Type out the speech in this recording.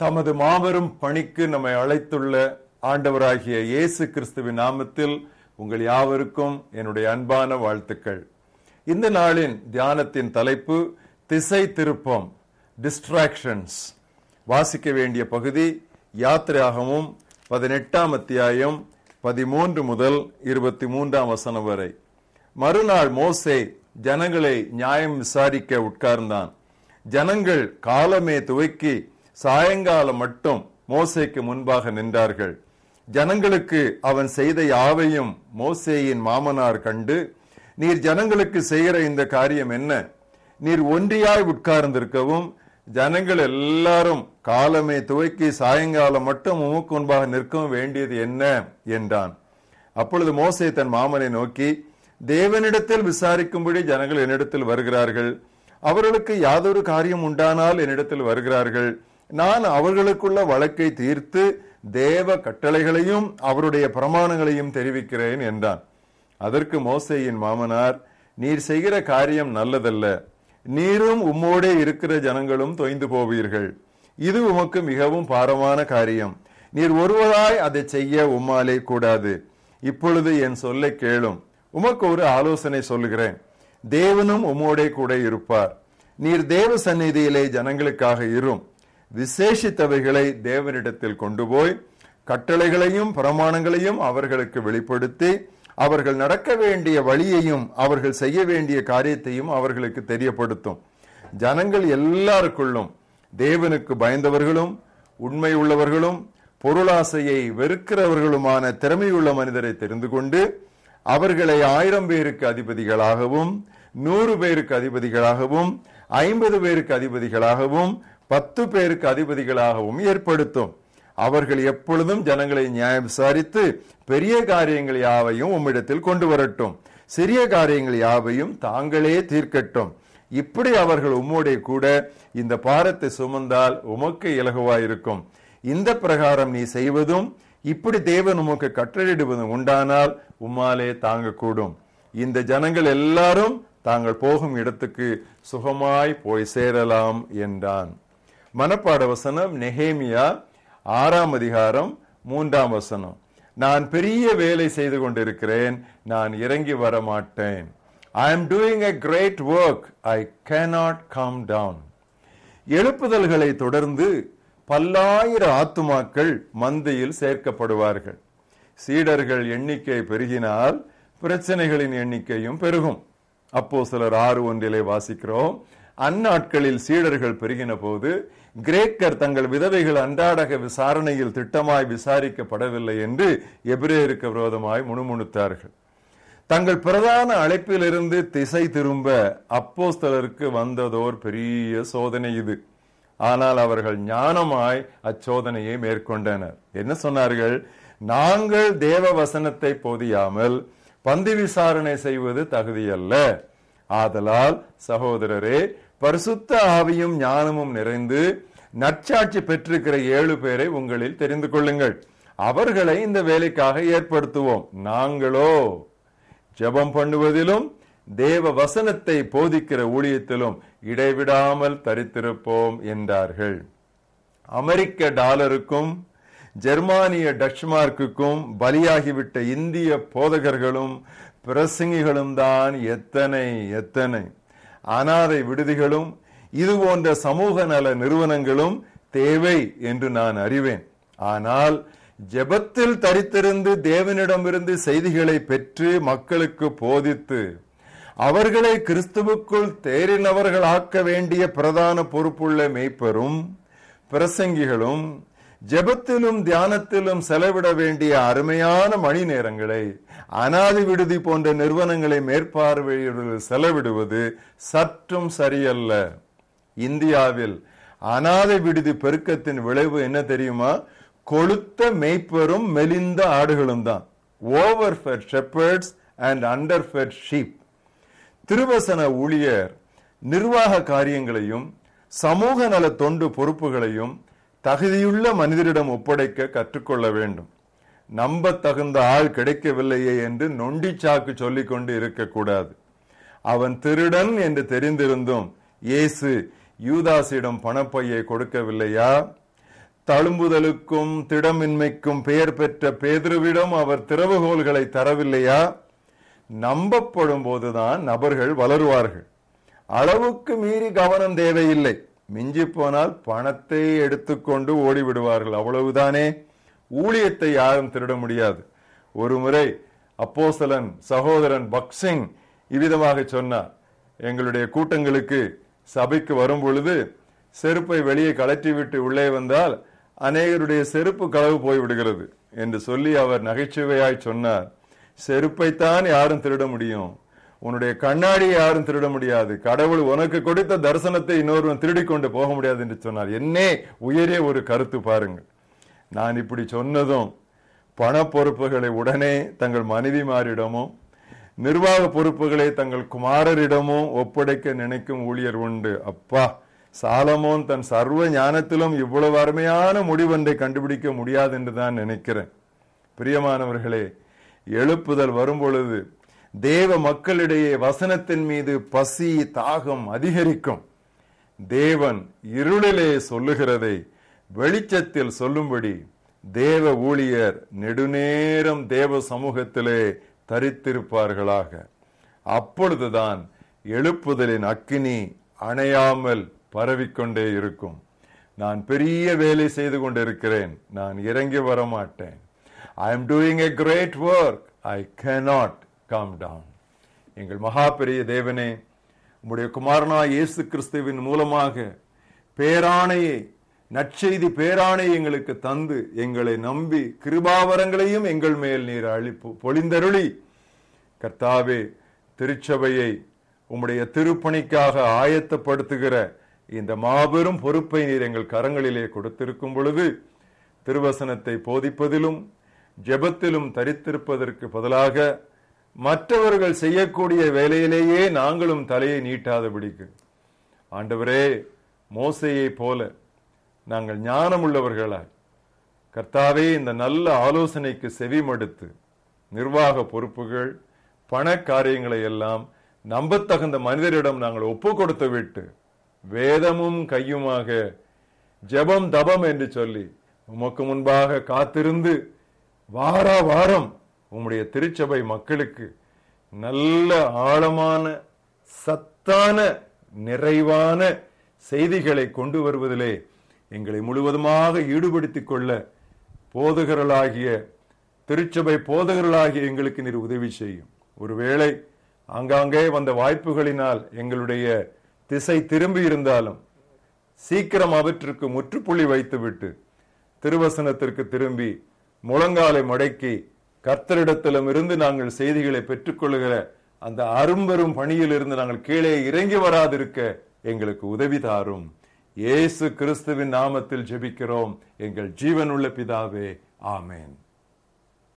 தமது மாபெரும் பணிக்கு நம்மை அழைத்துள்ள ஆண்டவராகிய இயேசு கிறிஸ்துவின் நாமத்தில் உங்கள் யாவருக்கும் என்னுடைய அன்பான வாழ்த்துக்கள். இந்த நாளின் தியானத்தின் தலைப்பு திசை திருப்பம் டிஸ்ட்ராக்ஷன்ஸ் வாசிக்க வேண்டிய பகுதி யாத்திராகவும் பதினெட்டாம் அத்தியாயம் பதிமூன்று முதல் இருபத்தி மூன்றாம் வசனம் வரை. மறுநாள் மோசே ஜனங்களை நியாயம் விசாரிக்க உட்கார்ந்தான். ஜனங்கள் காலமே துவக்கி சாயங்காலம் மட்டும் மோசைக்கு முன்பாக நின்றார்கள். ஜனங்களுக்கு அவன் செய்த யாவையும் மோசேயின் மாமனார் கண்டு நீர் ஜனங்களுக்கு செய்கிற இந்த காரியம் என்ன? நீர் ஒன்றியாய் உட்கார்ந்திருக்கவும் ஜனங்கள் எல்லாரும் காலமே துவக்கி சாயங்காலம் மட்டும் உமக்கு முன்பாக நிற்கவும் வேண்டியது என்ன? என்றான். அப்பொழுது மோசே தன் மாமனை நோக்கி தேவனிடத்தில் விசாரிக்கும்படி ஜனங்கள் என்னிடத்தில் வருகிறார்கள். அவர்களுக்கு யாதொரு காரியம் உண்டானால் என்னிடத்தில் வருகிறார்கள். நான் அவர்களுக்குள்ள வழக்கை தீர்த்து தேவ கட்டளைகளையும் அவருடைய பிரமாணங்களையும் தெரிவிக்கிறேன் என்றான். அதற்கு மோசையின் மாமனார் நீர் செய்கிற காரியம் நல்லதல்ல. நீரும் உம்மோடே இருக்கிற ஜனங்களும் தொய்ந்து போவீர்கள். இது உமக்கு மிகவும் பாரமான காரியம். நீர் ஒருவராய் அதை செய்ய உம்மாலே கூடாது. இப்பொழுது என் சொல்லை கேளும். உமக்கு ஒரு ஆலோசனை சொல்லுகிறேன். தேவனும் உம்மோடே கூட இருப்பார். நீர் தேவ சந்நிதியிலே ஜனங்களுக்காக இரும். விசேஷித்தவைகளை தேவனிடத்தில் கொண்டு போய் கட்டளைகளையும் பிரமாணங்களையும் அவர்களுக்கு வெளிப்படுத்தி அவர்கள் நடக்க வேண்டிய வழியையும் அவர்கள் செய்ய வேண்டிய காரியத்தையும் அவர்களுக்கு தெரியப்படுத்தும். ஜனங்கள் எல்லாருக்குள்ளும் தேவனுக்கு பயந்தவர்களும் உண்மை உள்ளவர்களும் பொருளாசையை வெறுக்கிறவர்களுமான திறமையுள்ள மனிதரை தெரிந்து கொண்டு அவர்களை ஆயிரம் பேருக்கு அதிபதிகளாகவும் நூறு பேருக்கு அதிபதிகளாகவும் ஐம்பது பேருக்கு அதிபதிகளாகவும் பத்து பேருக்கு அதிபதிகளாகவும் ஏற்படுத்தும். அவர்கள் எப்பொழுதும் ஜனங்களை நியாயம் விசாரித்து பெரிய காரியங்கள் யாவையும் உம்மிடத்தில் கொண்டு வரட்டும். சிறிய காரியங்கள் யாவையும் தாங்களே தீர்க்கட்டும். இப்படி அவர்கள் உம்மோடைய கூட இந்த பாரத்தை சுமந்தால் உமக்கு இலகுவாயிருக்கும். இந்த பிரகாரம் நீ செய்வதும் இப்படி தேவன் உமக்கு கட்டளையிடுவதும் உண்டானால் உம்மாலே தாங்கக்கூடும். இந்த ஜனங்கள் எல்லாரும் தாங்கள் போகும் இடத்துக்கு சுகமாய் போய் சேரலாம் என்றான். மனப்பாட வசனம் நெஹேமியா ஆறாம் அதிகாரம் மூன்றாம் வசனம். நான் பெரிய வேலை செய்து கொண்டிருக்கிறேன் நான் இறங்கி வர மாட்டேன் I am doing a great work I cannot come down எழுப்புதல்களை தொடர்ந்து பல்லாயிர ஆத்துமாக்கள் மந்தையில் சேர்க்கப்படுவார்கள். சீடர்கள் எண்ணிக்கை பெருகினால் பிரச்சனைகளின் எண்ணிக்கையும் பெருகும். அப்போ சிலர் ஆறு ஒன்றிலே வாசிக்கிறோம். அந்நாட்களில் சீடர்கள் பெருகின போது கிரேக்கர் தங்கள் விதவைகள் அன்றாடக விசாரணையில் திட்டமாய் விசாரிக்கப்படவில்லை என்று எபிரேருக்கு விரோதமாய் முணுமுணுத்தார்கள். தங்கள் பிரதான அழைப்பிலிருந்து திசை திரும்ப அப்போஸ்தலருக்கு வந்ததோர் பெரிய சோதனை இது. ஆனால் அவர்கள் ஞானமாய் அச்சோதனையை மேற்கொண்டனர். என்ன சொன்னார்கள்? நாங்கள் தேவ வசனத்தை போதியாமல் பந்தி விசாரணை செய்வது தகுதியல்ல. ஆதலால் சகோதரரே பரிசுத்த ஆவியும் ஞானமும் நிறைந்து நற்சாட்சி பெற்றிருக்கிற ஏழு பேரை உங்களில் தெரிந்து கொள்ளுங்கள். அவர்களை இந்த வேலைக்காக ஏற்படுத்துவோம். நாங்களோ? ஜெபம் பண்ணுவதிலும் தேவ வசனத்தை போதிக்கிற ஊழியத்திலும் இடைவிடாமல் தரித்திருப்போம் என்றார்கள். அமெரிக்க டாலருக்கும் ஜெர்மானிய டச்மார்க்குக்கும் பலியாகிவிட்ட இந்திய போதகர்களும் பிரசங்கிகளும் தான் எத்தனை எத்தனை. அனாதை விடுதிகளும் இது போன்ற சமூக நல நிறுவனங்களும் தேவை என்று நான் அறிவேன். ஆனால் ஜெபத்தில் தரித்திருந்து தேவனிடமிருந்து செய்திகளை பெற்று மக்களுக்கு போதித்து அவர்களை கிறிஸ்துவுக்குள் தேறினவர்களாக்க வேண்டிய பிரதான பொறுப்புள்ள மெய்ப்பரும் பிரசங்கிகளும் ஜெபத்திலும் தியானத்திலும் செலவிட வேண்டிய அருமையான மணி நேரங்களை அனாதி விடுதி போன்ற நிறுவனங்களை மேற்பார்வையிடுவது செலவிடுவது சற்றும் சரியல்ல. இந்தியாவில் அனாதை விடுதி பெருக்கத்தின் விளைவு என்ன தெரியுமா? கொளுத்த மெய்ப்பெரும் மெலிந்த ஆடுகளும் தான். Overfed shepherds and underfed sheep திருவசன ஊழியர் நிர்வாக காரியங்களையும் சமூக நல தொண்டு பொறுப்புகளையும் தகுதியுள்ள மனிதரிடம் ஒப்படைக்க கற்றுக்கொள்ள வேண்டும். நம்ப தகுந்த ஆள் கிடைக்கவில்லையே என்று நொண்டி சாக்கு சொல்லிக் கொண்டு இருக்கக்கூடாது. அவன் திருடன் என்று தெரிந்திருந்தும் இயேசு யூதாசிடம் பணப்பையை கொடுக்கவில்லையா? தழும்புதலுக்கும் திடமின்மைக்கும் பெயர் பெற்ற பேதுருவிடம் அவர் திறவுகோல்களை தரவில்லையா? நம்பப்படும் போதுதான் நபர்கள் வளருவார்கள். அளவுக்கு மீறி கவனம் தேவையில்லை. மிஞ்சி போனால் பணத்தை எடுத்துக்கொண்டு ஓடிவிடுவார்கள். அவ்வளவுதானே? ஊழியத்தை யாரும் திருட முடியாது. ஒரு முறை அப்போசலன் சகோதரன் பக்சிங் இவ்விதமாக சொன்னார். எங்களுடைய கூட்டங்களுக்கு சபைக்கு வரும் பொழுது செருப்பை வெளியே கலற்றிவிட்டு உள்ளே வந்தால் அநேகருடைய செருப்பு களவு போய் விடுகிறது என்று சொல்லி அவர் நகைச்சுவையாய் சொன்னார். செருப்பைத்தான் யாரும் திருட முடியும். உன்னுடைய கண்ணாடியை யாரும் திருட முடியாது. கடவுள் உனக்கு கொடுத்த தரிசனத்தை இன்னொருவன் திருடி கொண்டு போக முடியாது என்று சொன்னார். என்னே உயரிய ஒரு கருத்து பாருங்கள். நான் இப்படி சொன்னதும் பண பொறுப்புகளை உடனே தங்கள் மனைவிமாரிடமோ நிர்வாக பொறுப்புகளை தங்கள் குமாரரிடமோ ஒப்படைக்க நினைக்கும் ஊழியர் உண்டு. அப்பா சாலமோன் தன் சர்வ ஞானத்திலும் இவ்வளவு அருமையான முடிவொன்றை கண்டுபிடிக்க முடியாது என்று தான் நினைக்கிறேன். பிரியமானவர்களே எழுப்புதல் வரும் பொழுது தேவ மக்களிடையே வசனத்தின் மீது பசி தாகம் அதிகரிக்கும். தேவன் இருளிலே சொல்லுகிறதை வெளிச்சத்தில் சொல்லும்படி தேவ ஊழியர் நெடுநேரம் தேவ சமூகத்திலே தரித்திருப்பார்களாக. அப்பொழுதுதான் எழுப்புதலின் அக்கினி அணையாமல் பரவிக்கொண்டே இருக்கும். நான் பெரிய வேலை செய்து கொண்டிருக்கிறேன். நான் இறங்கி வர மாட்டேன் I am doing a great work I cannot come down எங்கள் மகா பெரிய தேவனே உம்முடைய குமாரனா இயேசு கிறிஸ்துவின் மூலமாக பேராணையை நற்செய்தி பேராணை எங்களுக்கு தந்து எங்களை நம்பி கிருபாவரங்களையும் எங்கள் மேல் நீர் அழிப்பு பொழிந்தருளி. கர்த்தாவே திருச்சபையை உம்முடைய திருப்பணிக்காக ஆயத்தப்படுத்துகிற இந்த மாபெரும் பொறுப்பை நீர் எங்கள் கரங்களிலே கொடுத்திருக்கும் பொழுது திருவசனத்தை போதிப்பதிலும் ஜெபத்திலும் தரித்திருப்பதற்கு பதிலாக மற்றவர்கள் செய்யக்கூடிய வேலையிலேயே நாங்களும் தலையை நீட்டாதபடிக்கு. ஆண்டவரே மோசையை போல நாங்கள் ஞானமுள்ளவர்களாய் கர்த்தாவே இந்த நல்ல ஆலோசனைக்கு செவிமடுத்து நிர்வாக பொறுப்புகள் பண காரியங்களை எல்லாம் நம்பத்தகுந்த மனிதரிடம் நாங்கள் ஒப்பு கொடுத்து விட்டு வேதமும் கையுமாக ஜெபம் தபம் என்று சொல்லி உமக்கு முன்பாக காத்திருந்து வார வாரம் உம்முடைய திருச்சபை மக்களுக்கு நல்ல ஆழமான சத்தான நிறைவான செய்திகளை கொண்டு வருவதிலே எங்களை முழுவதுமாக ஈடுபடுத்திக் கொள்ள போதகர்களாகிய திருச்சபை போதகர்களாகிய எங்களுக்கு நீர் உதவி செய்யும். ஒருவேளை ஆங்காங்கே வந்த வாய்ப்புகளினால் எங்களுடைய திசை திரும்பி இருந்தாலும் சீக்கிரம் அவற்றுக்கு முற்றுப்புள்ளி வைத்துவிட்டு திருவசனத்திற்கு திரும்பி முழங்காலை மடக்கி கர்த்தரிடத்திலும் இருந்து நாங்கள் செய்திகளை பெற்றுக்கொள்கிற அந்த அரும்பெரும் பணியில் இருந்து நாங்கள் கீழே இறங்கி வராதிருக்க எங்களுக்கு உதவி தாரும். இயேசு கிறிஸ்துவின் நாமத்தில் ஜெபிக்கிறோம். எங்கள் ஜீவனுள்ள பிதாவே ஆமேன்.